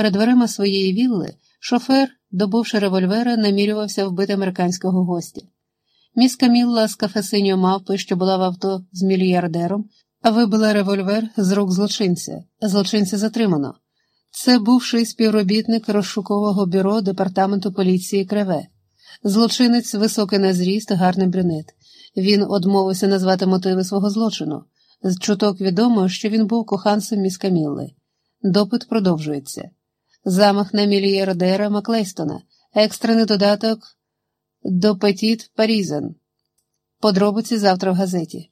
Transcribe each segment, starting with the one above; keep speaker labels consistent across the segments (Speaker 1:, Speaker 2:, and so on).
Speaker 1: Перед дверима своєї вілли шофер, добувши револьвера, намірювався вбити американського гостя. Міс Камілла з кафесиньої мавпи, що була в авто з мільярдером, вибила револьвер з рук злочинця. Злочинця затримано. Це бувший співробітник розшукового бюро департаменту поліції Креве. Злочинець високий на зріст, гарний брюнет. Він одмовився назвати мотиви свого злочину. З чуток відомо, що він був коханцем міс Камілли. Допит продовжується. Замах на мільярдера Маклейстона, екстрений додаток до Петіт Парізен. Подробиці завтра в газеті.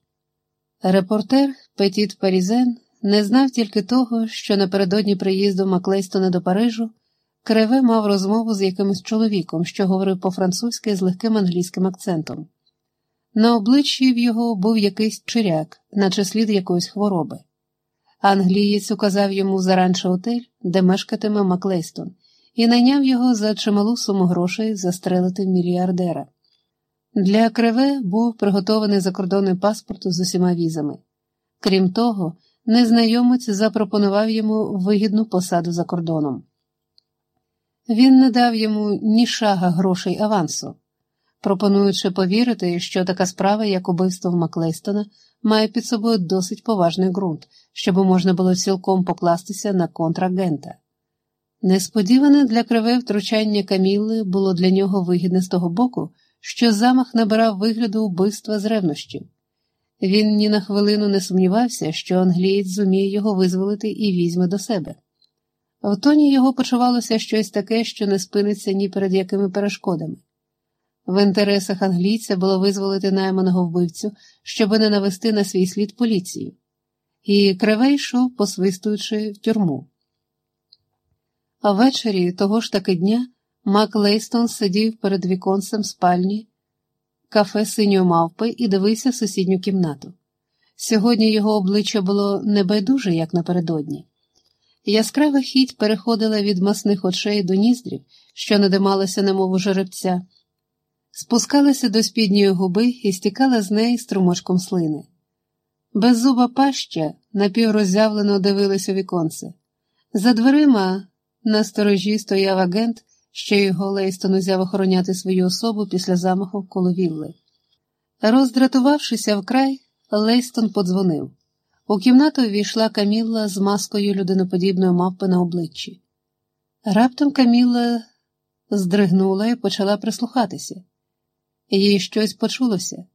Speaker 1: Репортер Петіт Парізен не знав тільки того, що напередодні приїзду Маклейстона до Парижу Креве мав розмову з якимось чоловіком, що говорив по-французьки з легким англійським акцентом. На обличчі в його був якийсь чиряк, наче слід якоїсь хвороби. Англієць указав йому заранше отель, де мешкатиме Маклейстон, і найняв його за чималу суму грошей застрелити мільярдера. Для Креве був приготований закордонний паспорт з усіма візами. Крім того, незнайомець запропонував йому вигідну посаду за кордоном. Він не дав йому ні шага грошей авансу, пропонуючи повірити, що така справа, як убивство Маклейстона, має під собою досить поважний ґрунт, щоб можна було цілком покластися на контрагента. Несподіване для криве втручання Камілли було для нього вигідне з того боку, що замах набирав вигляду вбивства з ревнощів. Він ні на хвилину не сумнівався, що англієць зуміє його визволити і візьме до себе. В тоні його почувалося щось таке, що не спиниться ні перед якими перешкодами. В інтересах англійця було визволити найманого вбивцю, щоби не навести на свій слід поліцію, і криве йшов, посвистуючи в тюрму. А ввечері того ж таки дня Мак Лейстон сидів перед віконцем спальні кафе синьої мавпи і дивився в сусідню кімнату. Сьогодні його обличчя було небайдуже, як напередодні. Яскрава хіть переходила від масних очей до ніздрів, що надималися, немов у жеребця, спускалася до спідньої губи і стікала з неї струмочком слини. Беззуба паща напівроззявлено дивилась у віконце. За дверима на сторожі стояв агент, що його Лейстон узяв охороняти свою особу після замаху коло вілли. Роздратувавшися вкрай, Лейстон подзвонив. У кімнату ввійшла Камілла з маскою людиноподібної мавпи на обличчі. Раптом Камілла здригнула і почала прислухатися. Їй щось почулося,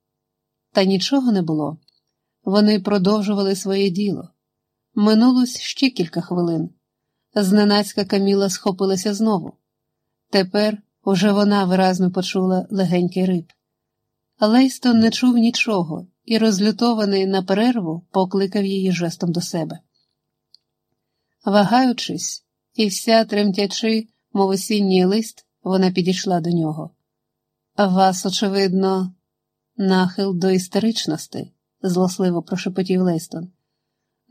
Speaker 1: та нічого не було. Вони продовжували своє діло. Минулось ще кілька хвилин. Зненацька Каміла схопилася знову. Тепер уже вона виразно почула легенький риб. Лейстон не чув нічого і, розлютований на перерву, покликав її жестом до себе. Вагаючись, і вся тремтячи, мов осінній лист, вона підійшла до нього. Вас, очевидно, нахил до істеричності, злосливо прошепотів Лейстон.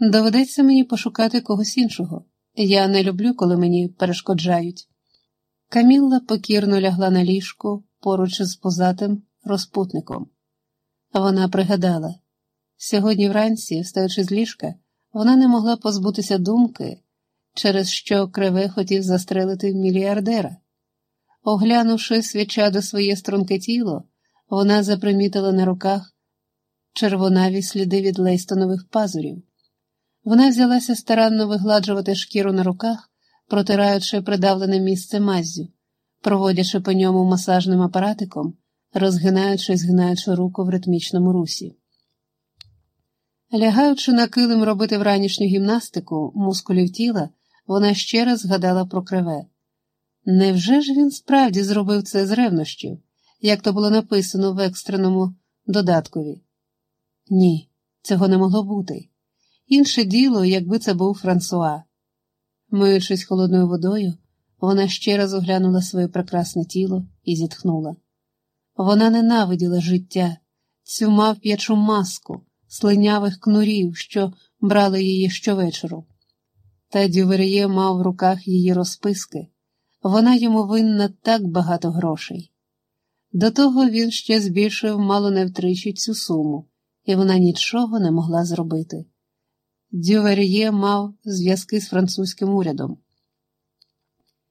Speaker 1: Доведеться мені пошукати когось іншого. Я не люблю, коли мені перешкоджають. Камілла покірно лягла на ліжку поруч з позатим розпутником. Вона пригадала сьогодні вранці, встаючи з ліжка, вона не могла позбутися думки, через що криве хотів застрелити мільярдера. Оглянувши свіча своє струнке тіло, вона запримітила на руках червонаві сліди від лейстонових пазурів. Вона взялася старанно вигладжувати шкіру на руках, протираючи придавлене місце маззю, проводячи по ньому масажним апаратиком, розгинаючи і згинаючи руку в ритмічному русі. Лягаючи на килим робити вранішню гімнастику мускулів тіла, вона ще раз згадала про криве. Невже ж він справді зробив це з ревнощів, як то було написано в екстреному додаткові? Ні, цього не могло бути. Інше діло, якби це був Франсуа. Миючись холодною водою, вона ще раз оглянула своє прекрасне тіло і зітхнула. Вона ненавиділа життя, цю мавп'ячу маску, слинявих кнурів, що брали її щовечору. Та Дювер'є мав в руках її розписки. Вона йому винна так багато грошей. До того він ще збільшив мало не втричі цю суму, і вона нічого не могла зробити. Дювер'є мав зв'язки з французьким урядом.